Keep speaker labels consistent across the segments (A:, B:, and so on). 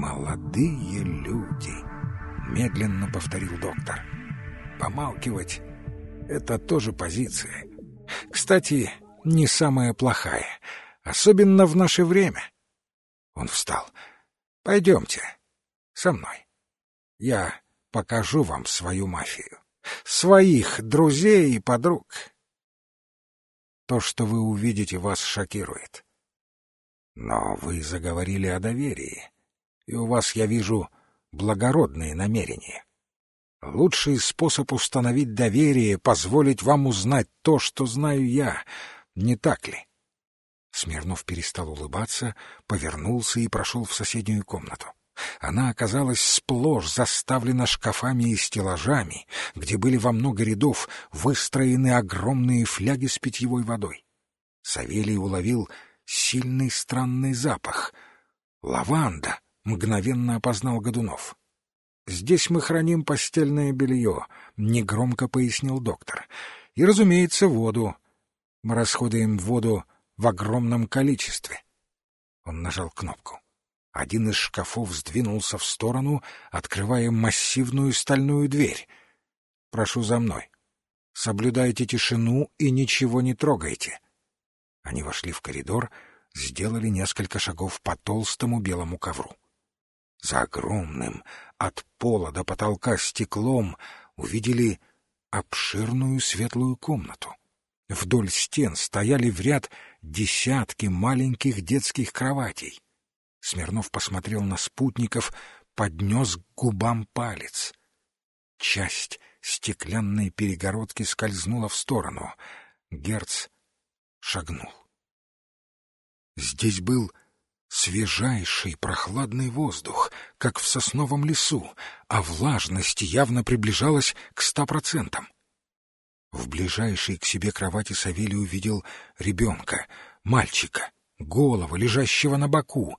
A: «Молодые люди», — медленно повторил доктор. «Помалкивать — это тоже позиция. Кстати, не самая плохая, особенно в наше время». Он встал. «Пойдемте со мной. Я покажу вам свою мафию, своих друзей и подруг. То, что вы увидите, вас шокирует. Но вы заговорили о доверии, и у вас, я вижу, благородные намерения. Лучший способ установить доверие — позволить вам узнать то, что знаю я, не так ли? Смирнов перестал улыбаться, повернулся и прошел в соседнюю комнату. Она оказалась сплошь заставлена шкафами и стеллажами, где были во много рядов выстроены огромные фляги с питьевой водой. Савелий уловил сильный странный запах. «Лаванда!» — мгновенно опознал Годунов. «Здесь мы храним постельное белье», — негромко пояснил доктор. «И, разумеется, воду. Мы расходуем воду в огромном количестве». Он нажал кнопку. Один из шкафов сдвинулся в сторону, открывая массивную стальную дверь. «Прошу за мной. Соблюдайте тишину и ничего не трогайте». Они вошли в коридор, сделали несколько шагов по толстому белому ковру. За огромным, от пола до потолка стеклом, увидели обширную светлую комнату. Вдоль стен стояли в ряд десятки маленьких детских кроватей. Смирнов посмотрел на спутников, поднес к губам палец. Часть стеклянной перегородки скользнула в сторону. Герц шагнул. Здесь был свежайший прохладный воздух, как в сосновом лесу, а влажность явно приближалась к ста процентам. В ближайшей к себе кровати Савелий увидел ребенка, мальчика, голову, лежащего на боку.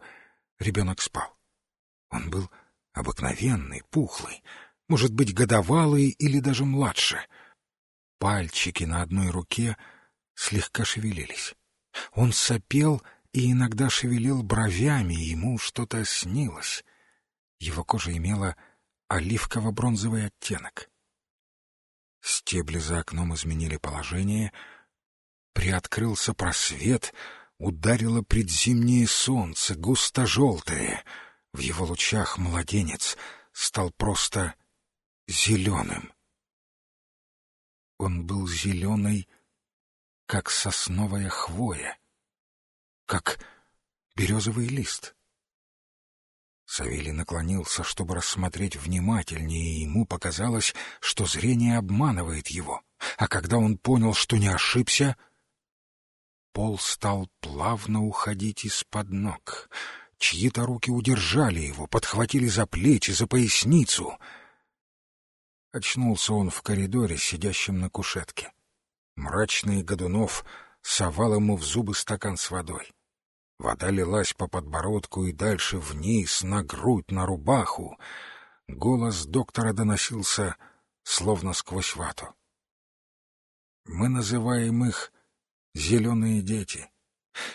A: Ребенок спал. Он был обыкновенный, пухлый, может быть, годовалый или даже младше. Пальчики на одной руке слегка шевелились. Он сопел и иногда шевелил бровями, ему что-то снилось. Его кожа имела оливково-бронзовый оттенок. Стебли за окном изменили положение, приоткрылся просвет, ударило предзимнее солнце, густо-желтое. В его лучах младенец стал просто зеленым. Он был зеленый, как сосновая хвоя, как березовый лист. Савелий наклонился, чтобы рассмотреть внимательнее, и ему показалось, что зрение обманывает его. А когда он понял, что не ошибся, пол стал плавно уходить из-под ног. Чьи-то руки удержали его, подхватили за плечи, за поясницу. Очнулся он в коридоре, сидящем на кушетке. Мрачный Годунов совал ему в зубы стакан с водой. Вода лилась по подбородку и дальше вниз, на грудь, на рубаху. Голос доктора доносился, словно сквозь вату. Мы называем их «зеленые дети».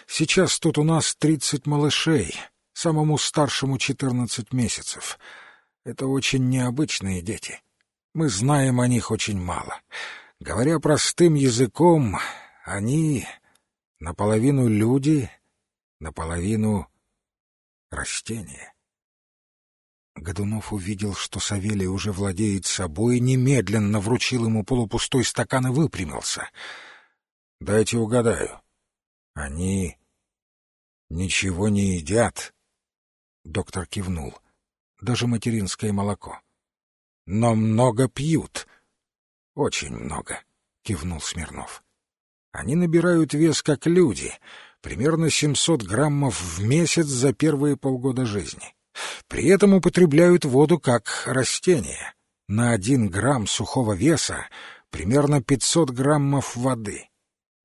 A: Сейчас тут у нас тридцать малышей, самому старшему четырнадцать месяцев. Это очень необычные дети. Мы знаем о них очень мало. Говоря простым языком, они наполовину люди, наполовину растение. Годунов увидел, что Савелий уже владеет собой, немедленно вручил ему полупустой стакан и выпрямился. — Дайте угадаю. Они ничего не едят? Доктор кивнул. Даже материнское молоко. — Но много пьют. — Очень много, — кивнул Смирнов. — Они набирают вес, как люди — примерно 700 граммов в месяц за первые полгода жизни. При этом употребляют воду как растение. На один грамм сухого веса примерно 500 граммов воды.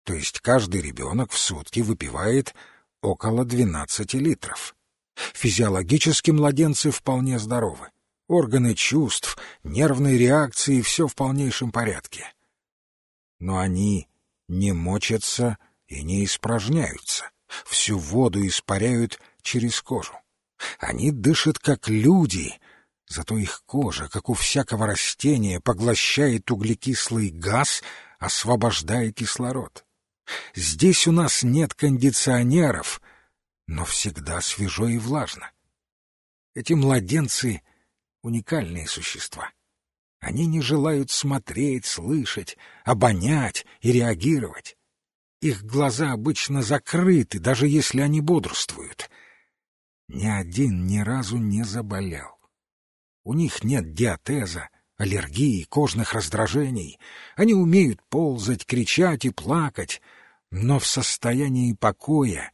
A: То есть каждый ребенок в сутки выпивает около 12 литров. Физиологически младенцы вполне здоровы. Органы чувств, нервные реакции — все в полнейшем порядке. Но они не мочатся и не испражняются, всю воду испаряют через кожу. Они дышат как люди, зато их кожа, как у всякого растения, поглощает углекислый газ, освобождая кислород. Здесь у нас нет кондиционеров, но всегда свежо и влажно. Эти младенцы — уникальные существа. Они не желают смотреть, слышать, обонять и реагировать. Их глаза обычно закрыты, даже если они бодрствуют. Ни один ни разу не заболел. У них нет диатеза, аллергии, кожных раздражений. Они умеют ползать, кричать и плакать, но в состоянии покоя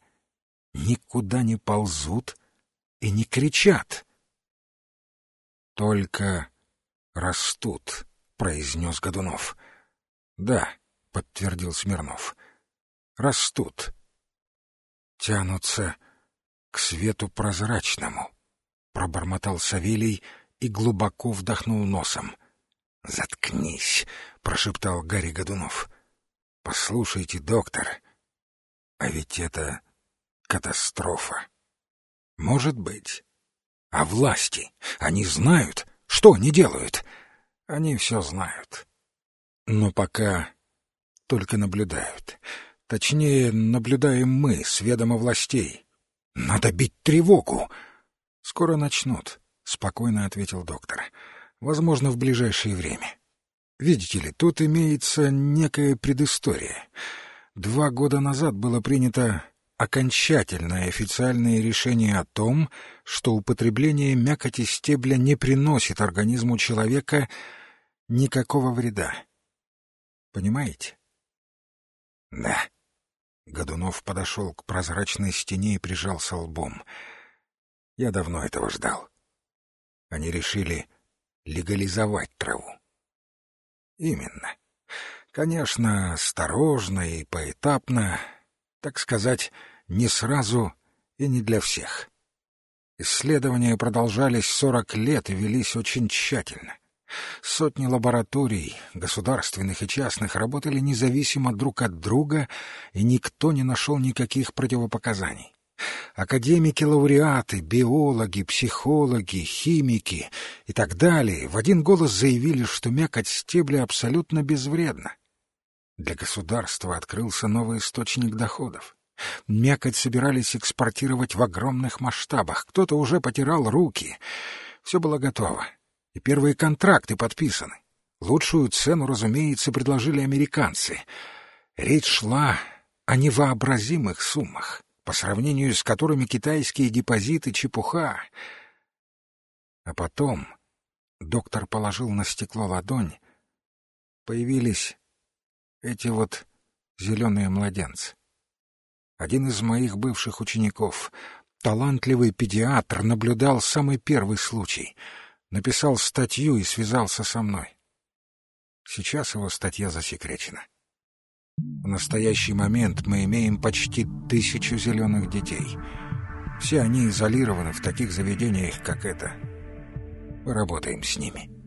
A: никуда не ползут и не кричат. Только растут, — произнес Годунов. — Да, — подтвердил Смирнов. — Растут. Тянутся к свету прозрачному, — пробормотал Савелий и глубоко вдохнул носом. — Заткнись, — прошептал Гарри Годунов. — Послушайте, доктор, а ведь это катастрофа. Может быть. А власти, они знают, что они делают? Они все знают. Но пока только наблюдают. Точнее, наблюдаем мы с ведома властей. Надо бить тревогу. Скоро начнут, — спокойно ответил доктор. Возможно, в ближайшее время. Видите ли, тут имеется некая предыстория. Два года назад было принято окончательное официальное решение о том, что употребление мякоти стебля не приносит организму человека никакого вреда. Понимаете? Да. Годунов подошел к прозрачной стене и прижался лбом. Я давно этого ждал. Они решили легализовать траву. Именно. Конечно, осторожно и поэтапно, так сказать, не сразу и не для всех. Исследования продолжались сорок лет и велись очень тщательно. Сотни лабораторий, государственных и частных, работали независимо друг от друга, и никто не нашел никаких противопоказаний. Академики-лауреаты, биологи, психологи, химики и так далее в один голос заявили, что мякоть стебля абсолютно безвредна. Для государства открылся новый источник доходов. Мякоть собирались экспортировать в огромных масштабах. Кто-то уже потирал руки. Все было готово. И первые контракты подписаны. Лучшую цену, разумеется, предложили американцы. Речь шла о невообразимых суммах, по сравнению с которыми китайские депозиты — чепуха. А потом доктор положил на стекло ладонь. Появились эти вот зеленые младенцы. Один из моих бывших учеников, талантливый педиатр, наблюдал самый первый случай, написал статью и связался со мной. Сейчас его статья засекречена. В настоящий момент мы имеем почти тысячу зеленых детей. Все они изолированы в таких заведениях, как это. Поработаем с ними.